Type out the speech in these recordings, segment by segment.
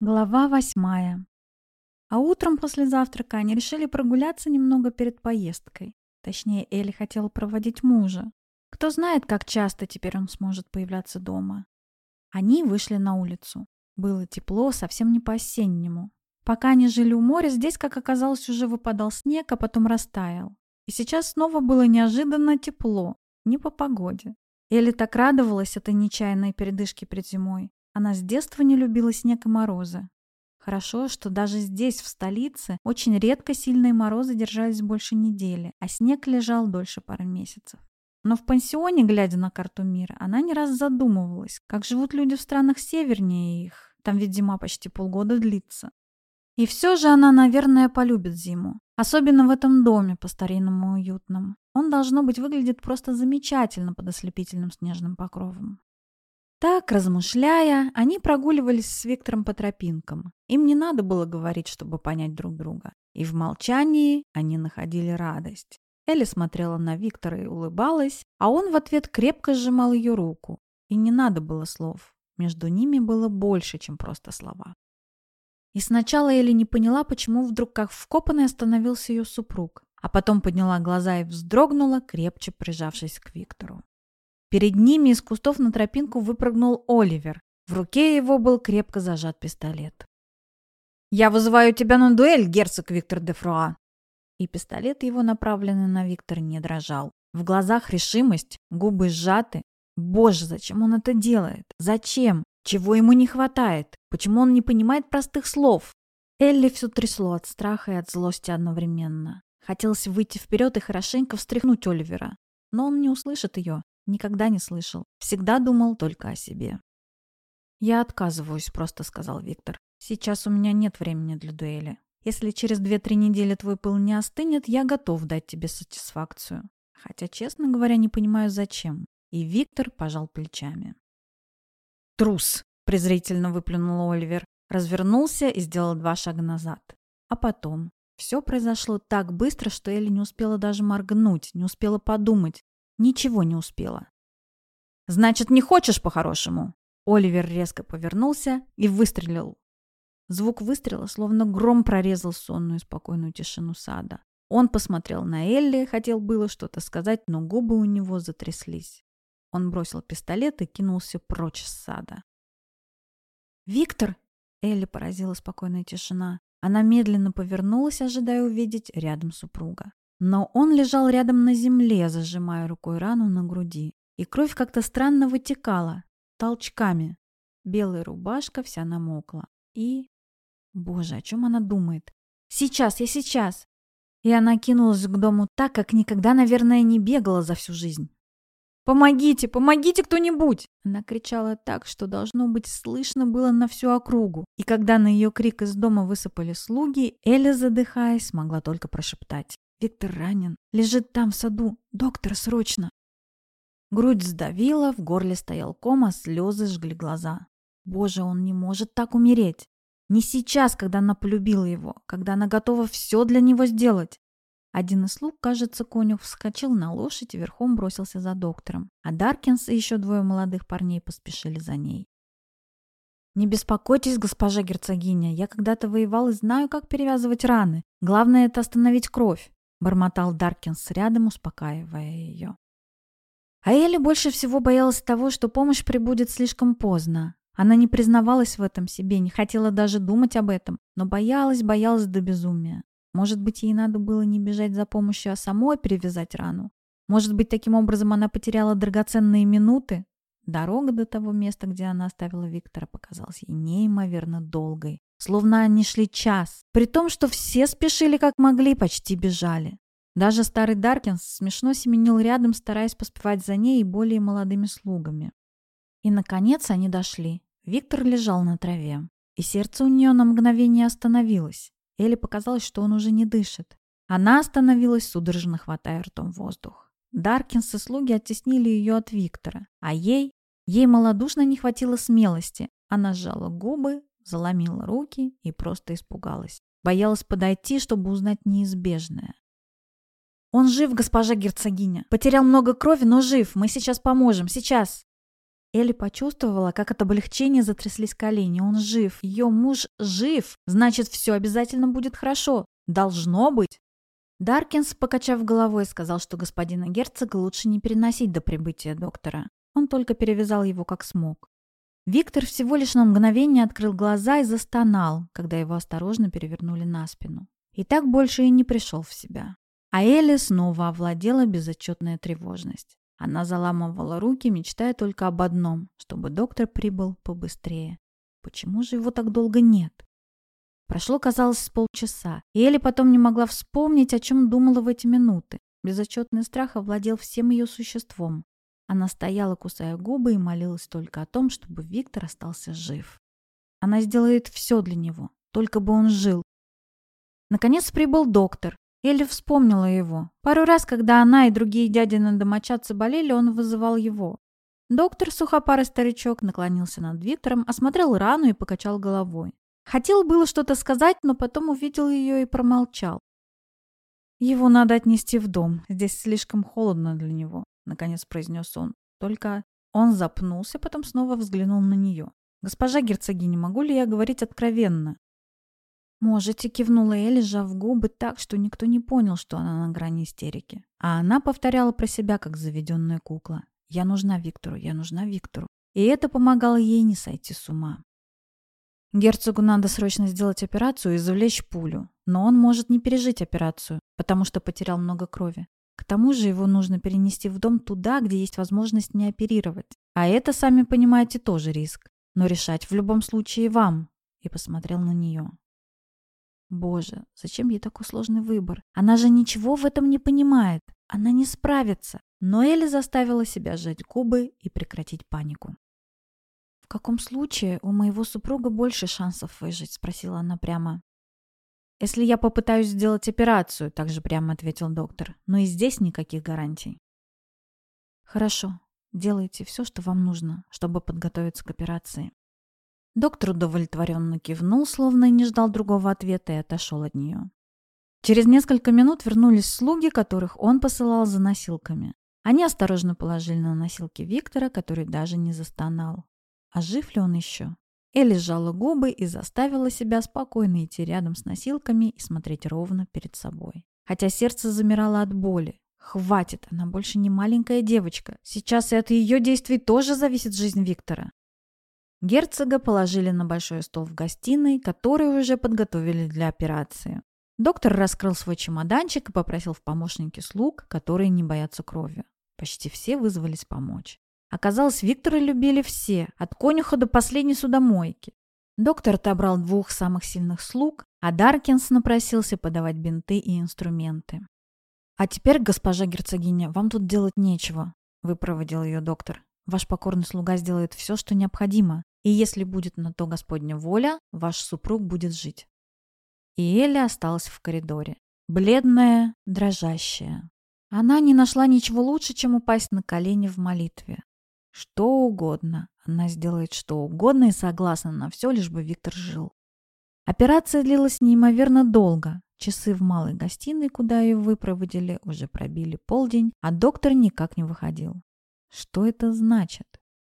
Глава восьмая. А утром после завтрака они решили прогуляться немного перед поездкой. Точнее, Элли хотела проводить мужа. Кто знает, как часто теперь он сможет появляться дома. Они вышли на улицу. Было тепло, совсем не по-осеннему. Пока они жили у моря, здесь, как оказалось, уже выпадал снег, а потом растаял. И сейчас снова было неожиданно тепло, не по погоде. Элли так радовалась этой нечаянной передышке перед зимой. Она с детства не любила снег и морозы. Хорошо, что даже здесь, в столице, очень редко сильные морозы держались больше недели, а снег лежал дольше пары месяцев. Но в пансионе, глядя на карту мира, она не раз задумывалась, как живут люди в странах севернее их. Там ведь зима почти полгода длится. И все же она, наверное, полюбит зиму. Особенно в этом доме по-старинному уютном. Он, должно быть, выглядит просто замечательно под ослепительным снежным покровом. Так, размышляя, они прогуливались с Виктором по тропинкам. Им не надо было говорить, чтобы понять друг друга. И в молчании они находили радость. Элли смотрела на Виктора и улыбалась, а он в ответ крепко сжимал ее руку. И не надо было слов. Между ними было больше, чем просто слова. И сначала Элли не поняла, почему вдруг как вкопанный остановился ее супруг, а потом подняла глаза и вздрогнула, крепче прижавшись к Виктору. Перед ними из кустов на тропинку выпрыгнул Оливер. В руке его был крепко зажат пистолет. «Я вызываю тебя на дуэль, герцог Виктор де Фруа!» И пистолет его, направленный на Виктора, не дрожал. В глазах решимость, губы сжаты. Боже, зачем он это делает? Зачем? Чего ему не хватает? Почему он не понимает простых слов? Элли все трясло от страха и от злости одновременно. Хотелось выйти вперед и хорошенько встряхнуть Оливера. Но он не услышит ее, Никогда не слышал. Всегда думал только о себе. «Я отказываюсь», — просто сказал Виктор. «Сейчас у меня нет времени для дуэли. Если через две-три недели твой пыл не остынет, я готов дать тебе сатисфакцию. Хотя, честно говоря, не понимаю, зачем». И Виктор пожал плечами. «Трус!» — презрительно выплюнул Оливер. Развернулся и сделал два шага назад. А потом... Все произошло так быстро, что Элли не успела даже моргнуть, не успела подумать. Ничего не успела. «Значит, не хочешь по-хорошему?» Оливер резко повернулся и выстрелил. Звук выстрела словно гром прорезал сонную спокойную тишину сада. Он посмотрел на Элли, хотел было что-то сказать, но губы у него затряслись. Он бросил пистолет и кинулся прочь с сада. «Виктор!» — Элли поразила спокойная тишина. Она медленно повернулась, ожидая увидеть рядом супруга. Но он лежал рядом на земле, зажимая рукой рану на груди. И кровь как-то странно вытекала, толчками. Белая рубашка вся намокла. И... Боже, о чем она думает? «Сейчас, я сейчас!» И она кинулась к дому так, как никогда, наверное, не бегала за всю жизнь. «Помогите! Помогите кто-нибудь!» Она кричала так, что, должно быть, слышно было на всю округу. И когда на ее крик из дома высыпали слуги, Эля, задыхаясь, смогла только прошептать. Виктор ранен. Лежит там в саду. Доктор, срочно!» Грудь сдавила, в горле стоял ком, а слезы жгли глаза. Боже, он не может так умереть. Не сейчас, когда она полюбила его, когда она готова все для него сделать. Один из слуг, кажется, конюх, вскочил на лошадь и верхом бросился за доктором, а Даркинс и еще двое молодых парней поспешили за ней. «Не беспокойтесь, госпожа герцогиня, я когда-то воевал и знаю, как перевязывать раны. Главное — это остановить кровь бормотал Даркинс рядом, успокаивая ее. А Элли больше всего боялась того, что помощь прибудет слишком поздно. Она не признавалась в этом себе, не хотела даже думать об этом, но боялась, боялась до безумия. Может быть, ей надо было не бежать за помощью, а самой перевязать рану? Может быть, таким образом она потеряла драгоценные минуты? Дорога до того места, где она оставила Виктора, показалась ей неимоверно долгой. Словно они шли час, при том, что все спешили как могли, почти бежали. Даже старый Даркинс смешно семенил рядом, стараясь поспевать за ней и более молодыми слугами. И, наконец, они дошли. Виктор лежал на траве, и сердце у нее на мгновение остановилось. Элли показалось, что он уже не дышит. Она остановилась, судорожно хватая ртом воздух. Даркинс и слуги оттеснили ее от Виктора, а ей, ей малодушно не хватило смелости. Она сжала губы, заломила руки и просто испугалась. Боялась подойти, чтобы узнать неизбежное. «Он жив, госпожа герцогиня. Потерял много крови, но жив. Мы сейчас поможем. Сейчас!» Элли почувствовала, как от облегчения затряслись колени. Он жив, ее муж жив, значит, все обязательно будет хорошо. Должно быть. Даркинс, покачав головой, сказал, что господина герцога лучше не переносить до прибытия доктора. Он только перевязал его как смог. Виктор всего лишь на мгновение открыл глаза и застонал, когда его осторожно перевернули на спину. И так больше и не пришел в себя. А Элли снова овладела безотчетная тревожность. Она заламывала руки, мечтая только об одном, чтобы доктор прибыл побыстрее. Почему же его так долго нет? Прошло, казалось, полчаса, и Элли потом не могла вспомнить, о чем думала в эти минуты. Безотчетный страх овладел всем ее существом. Она стояла, кусая губы, и молилась только о том, чтобы Виктор остался жив. Она сделает все для него, только бы он жил. Наконец прибыл доктор. Элли вспомнила его. Пару раз, когда она и другие дядины домочадцы болели, он вызывал его. Доктор, сухопарый старичок, наклонился над Виктором, осмотрел рану и покачал головой. Хотел было что-то сказать, но потом увидел ее и промолчал. «Его надо отнести в дом. Здесь слишком холодно для него», — наконец произнес он. Только он запнулся, потом снова взглянул на нее. «Госпожа герцогиня, могу ли я говорить откровенно?» «Можете», — кивнула Элли, сжав губы так, что никто не понял, что она на грани истерики. А она повторяла про себя, как заведенная кукла. «Я нужна Виктору, я нужна Виктору». И это помогало ей не сойти с ума. Герцогу надо срочно сделать операцию и завлечь пулю. Но он может не пережить операцию, потому что потерял много крови. К тому же его нужно перенести в дом туда, где есть возможность не оперировать. А это, сами понимаете, тоже риск. Но решать в любом случае вам. И посмотрел на нее. Боже, зачем ей такой сложный выбор? Она же ничего в этом не понимает. Она не справится. Но Элли заставила себя сжать губы и прекратить панику. «В каком случае у моего супруга больше шансов выжить?» – спросила она прямо. «Если я попытаюсь сделать операцию», – также прямо ответил доктор. «Но и здесь никаких гарантий». «Хорошо. Делайте все, что вам нужно, чтобы подготовиться к операции». Доктор удовлетворенно кивнул, словно и не ждал другого ответа, и отошел от нее. Через несколько минут вернулись слуги, которых он посылал за носилками. Они осторожно положили на носилки Виктора, который даже не застонал. А жив ли он еще? Элли сжала губы и заставила себя спокойно идти рядом с носилками и смотреть ровно перед собой. Хотя сердце замирало от боли. Хватит, она больше не маленькая девочка. Сейчас и от ее действий тоже зависит жизнь Виктора. Герцога положили на большой стол в гостиной, который уже подготовили для операции. Доктор раскрыл свой чемоданчик и попросил в помощники слуг, которые не боятся крови. Почти все вызвались помочь. Оказалось, Виктора любили все, от конюха до последней судомойки. Доктор отобрал двух самых сильных слуг, а Даркинс напросился подавать бинты и инструменты. «А теперь, госпожа герцогиня, вам тут делать нечего», — выпроводил ее доктор. «Ваш покорный слуга сделает все, что необходимо, и если будет на то Господня воля, ваш супруг будет жить». И Элли осталась в коридоре, бледная, дрожащая. Она не нашла ничего лучше, чем упасть на колени в молитве. Что угодно. Она сделает что угодно и согласна на все, лишь бы Виктор жил. Операция длилась неимоверно долго. Часы в малой гостиной, куда ее выпроводили, уже пробили полдень, а доктор никак не выходил. Что это значит?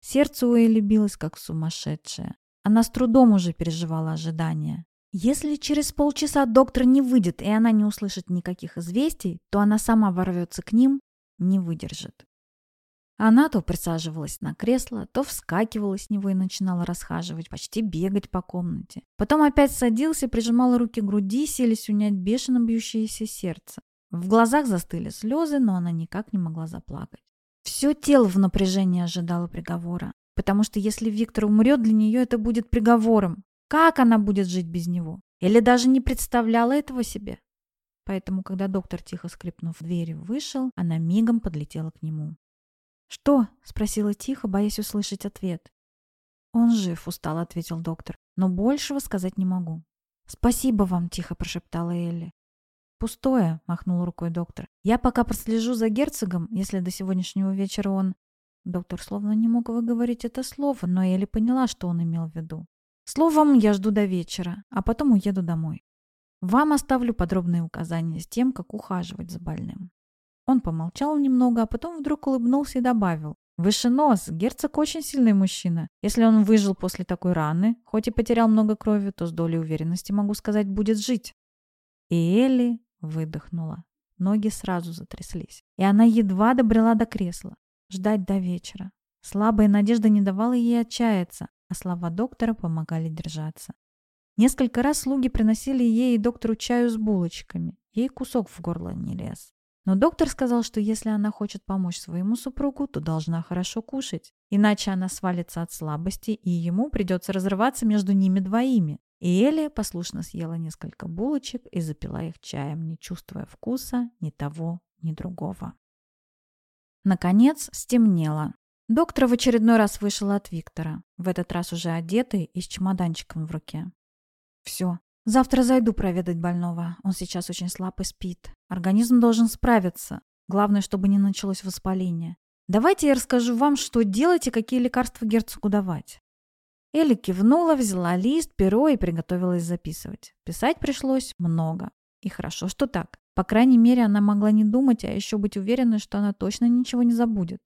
Сердце у Элли билось, как сумасшедшее. Она с трудом уже переживала ожидания. Если через полчаса доктор не выйдет и она не услышит никаких известий, то она сама ворвется к ним, не выдержит. Она то присаживалась на кресло, то вскакивала с него и начинала расхаживать, почти бегать по комнате. Потом опять садился, прижимал руки к груди, селись унять бешено бьющееся сердце. В глазах застыли слезы, но она никак не могла заплакать. Все тело в напряжении ожидало приговора, потому что если Виктор умрет, для нее это будет приговором. Как она будет жить без него? Или даже не представляла этого себе? Поэтому, когда доктор, тихо скрипнув дверь, вышел, она мигом подлетела к нему. «Что?» — спросила тихо, боясь услышать ответ. «Он жив», — устало ответил доктор. «Но большего сказать не могу». «Спасибо вам», — тихо прошептала Элли. «Пустое», — махнул рукой доктор. «Я пока прослежу за герцогом, если до сегодняшнего вечера он...» Доктор словно не мог выговорить это слово, но Элли поняла, что он имел в виду. «Словом, я жду до вечера, а потом уеду домой. Вам оставлю подробные указания с тем, как ухаживать за больным». Он помолчал немного, а потом вдруг улыбнулся и добавил. Выше нос. Герцог очень сильный мужчина. Если он выжил после такой раны, хоть и потерял много крови, то с долей уверенности, могу сказать, будет жить. И Элли выдохнула. Ноги сразу затряслись. И она едва добрела до кресла. Ждать до вечера. Слабая надежда не давала ей отчаяться, а слова доктора помогали держаться. Несколько раз слуги приносили ей и доктору чаю с булочками. Ей кусок в горло не лез. Но доктор сказал, что если она хочет помочь своему супругу, то должна хорошо кушать. Иначе она свалится от слабости, и ему придется разрываться между ними двоими. И Элия послушно съела несколько булочек и запила их чаем, не чувствуя вкуса ни того, ни другого. Наконец стемнело. Доктор в очередной раз вышел от Виктора, в этот раз уже одетый и с чемоданчиком в руке. «Все, завтра зайду проведать больного. Он сейчас очень слаб и спит. Организм должен справиться. Главное, чтобы не началось воспаление. Давайте я расскажу вам, что делать и какие лекарства герцогу давать. Элли кивнула, взяла лист, перо и приготовилась записывать. Писать пришлось много. И хорошо, что так. По крайней мере, она могла не думать, а еще быть уверенной, что она точно ничего не забудет.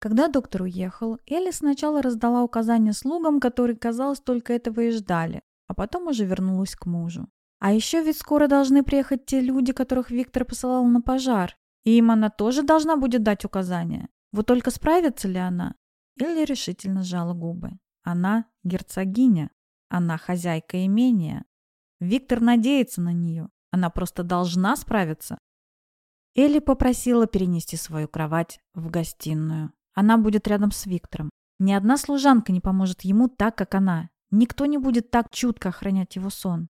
Когда доктор уехал, Элли сначала раздала указания слугам, которые, казалось, только этого и ждали, а потом уже вернулась к мужу. А еще ведь скоро должны приехать те люди, которых Виктор посылал на пожар, и им она тоже должна будет дать указания. Вот только справится ли она? Элли решительно сжала губы. Она герцогиня. Она хозяйка имения. Виктор надеется на нее. Она просто должна справиться. Элли попросила перенести свою кровать в гостиную. Она будет рядом с Виктором. Ни одна служанка не поможет ему так, как она. Никто не будет так чутко охранять его сон.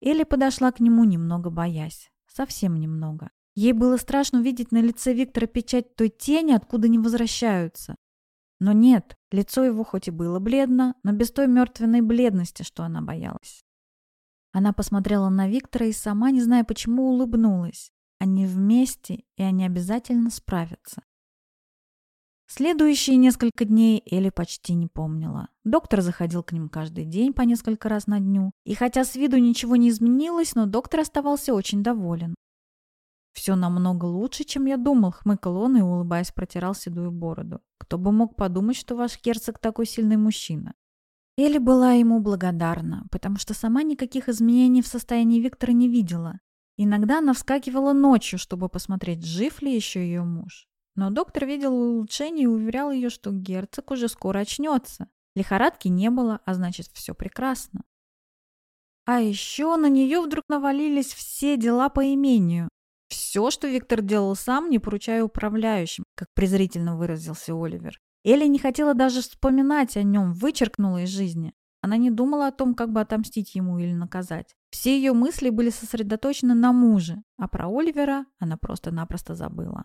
Элли подошла к нему, немного боясь. Совсем немного. Ей было страшно увидеть на лице Виктора печать той тени, откуда не возвращаются. Но нет, лицо его хоть и было бледно, но без той мертвенной бледности, что она боялась. Она посмотрела на Виктора и сама, не зная почему, улыбнулась. Они вместе, и они обязательно справятся. Следующие несколько дней Элли почти не помнила. Доктор заходил к ним каждый день по несколько раз на дню, и хотя с виду ничего не изменилось, но доктор оставался очень доволен. «Все намного лучше, чем я думал», — хмыкал он и, улыбаясь, протирал седую бороду. «Кто бы мог подумать, что ваш герцог такой сильный мужчина?» Элли была ему благодарна, потому что сама никаких изменений в состоянии Виктора не видела. Иногда она вскакивала ночью, чтобы посмотреть, жив ли еще ее муж. Но доктор видел улучшение и уверял ее, что герцог уже скоро очнется. Лихорадки не было, а значит, все прекрасно. А еще на нее вдруг навалились все дела по имению. Все, что Виктор делал сам, не поручая управляющим, как презрительно выразился Оливер. Элли не хотела даже вспоминать о нем, вычеркнула из жизни. Она не думала о том, как бы отомстить ему или наказать. Все ее мысли были сосредоточены на муже, а про Оливера она просто-напросто забыла.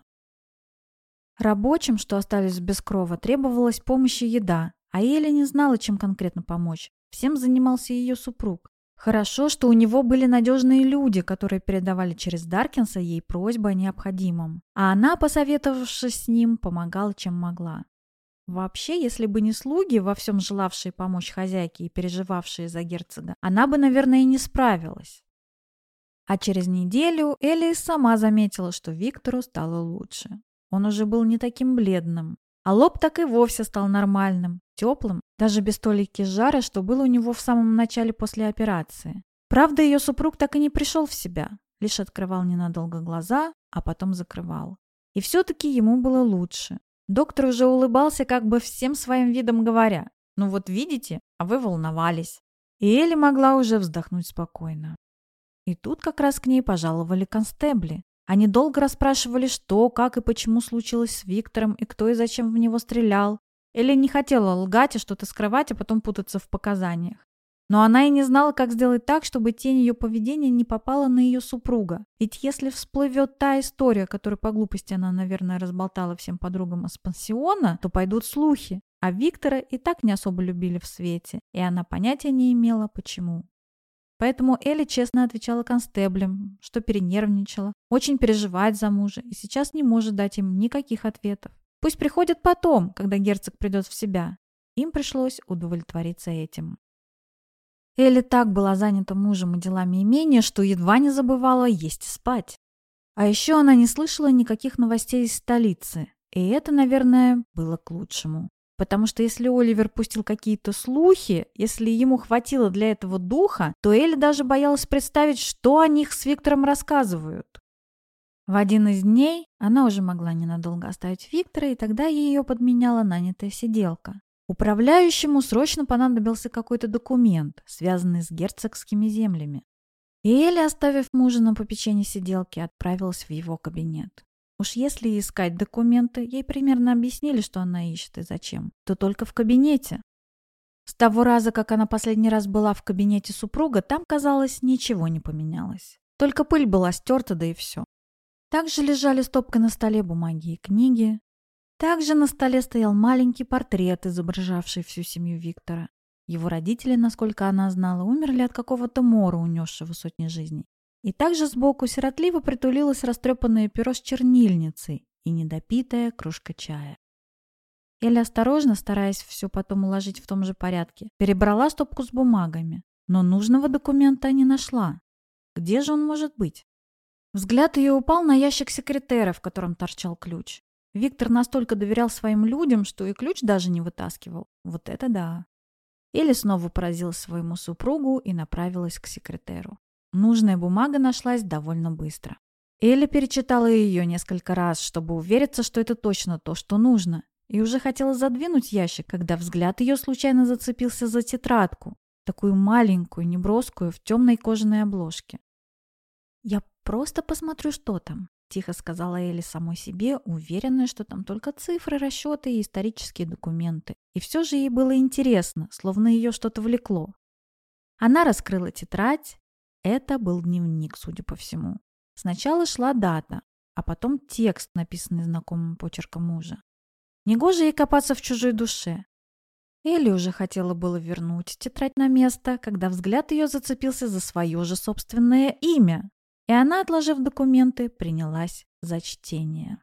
Рабочим, что остались без крова, требовалась помощь и еда, а Элли не знала, чем конкретно помочь. Всем занимался ее супруг. Хорошо, что у него были надежные люди, которые передавали через Даркинса ей просьбы о необходимом. А она, посоветовавшись с ним, помогала, чем могла. Вообще, если бы не слуги, во всем желавшие помочь хозяйке и переживавшие за герцога, она бы, наверное, и не справилась. А через неделю Элли сама заметила, что Виктору стало лучше. Он уже был не таким бледным, а лоб так и вовсе стал нормальным, теплым, даже без толики жара, что было у него в самом начале после операции. Правда, ее супруг так и не пришел в себя, лишь открывал ненадолго глаза, а потом закрывал. И все-таки ему было лучше. Доктор уже улыбался, как бы всем своим видом говоря, «Ну вот видите, а вы волновались». И Элли могла уже вздохнуть спокойно. И тут как раз к ней пожаловали констебли. Они долго расспрашивали, что, как и почему случилось с Виктором, и кто и зачем в него стрелял. Элли не хотела лгать и что-то скрывать, а потом путаться в показаниях. Но она и не знала, как сделать так, чтобы тень ее поведения не попала на ее супруга. Ведь если всплывет та история, которую по глупости она, наверное, разболтала всем подругам из пансиона, то пойдут слухи. А Виктора и так не особо любили в свете, и она понятия не имела, почему. Поэтому Элли честно отвечала констеблям, что перенервничала, очень переживает за мужа и сейчас не может дать им никаких ответов. Пусть приходят потом, когда герцог придет в себя. Им пришлось удовлетвориться этим. Элли так была занята мужем и делами имения, что едва не забывала есть и спать. А еще она не слышала никаких новостей из столицы. И это, наверное, было к лучшему. Потому что если Оливер пустил какие-то слухи, если ему хватило для этого духа, то Элли даже боялась представить, что о них с Виктором рассказывают. В один из дней она уже могла ненадолго оставить Виктора, и тогда ее подменяла нанятая сиделка. Управляющему срочно понадобился какой-то документ, связанный с герцогскими землями. И Элли, оставив мужа на попечении сиделки, отправилась в его кабинет. Уж если искать документы, ей примерно объяснили, что она ищет и зачем, то только в кабинете. С того раза, как она последний раз была в кабинете супруга, там, казалось, ничего не поменялось. Только пыль была стерта, да и все. Также лежали стопкой на столе бумаги и книги. Также на столе стоял маленький портрет, изображавший всю семью Виктора. Его родители, насколько она знала, умерли от какого-то мора, унесшего сотни жизней. И также сбоку сиротливо притулилось растрепанное перо с чернильницей и недопитая кружка чая. Эля осторожно, стараясь все потом уложить в том же порядке, перебрала стопку с бумагами, но нужного документа не нашла. Где же он может быть? Взгляд ее упал на ящик секретера, в котором торчал ключ. Виктор настолько доверял своим людям, что и ключ даже не вытаскивал. Вот это да. Или снова поразила своему супругу и направилась к секретеру. Нужная бумага нашлась довольно быстро. Элли перечитала ее несколько раз, чтобы увериться, что это точно то, что нужно, и уже хотела задвинуть ящик, когда взгляд ее случайно зацепился за тетрадку, такую маленькую, неброскую, в темной кожаной обложке. «Я «Просто посмотрю, что там», — тихо сказала Элли самой себе, уверенная, что там только цифры, расчеты и исторические документы. И все же ей было интересно, словно ее что-то влекло. Она раскрыла тетрадь. Это был дневник, судя по всему. Сначала шла дата, а потом текст, написанный знакомым почерком мужа. Негоже ей копаться в чужой душе. Элли уже хотела было вернуть тетрадь на место, когда взгляд ее зацепился за свое же собственное имя. И она, отложив документы, принялась за чтение.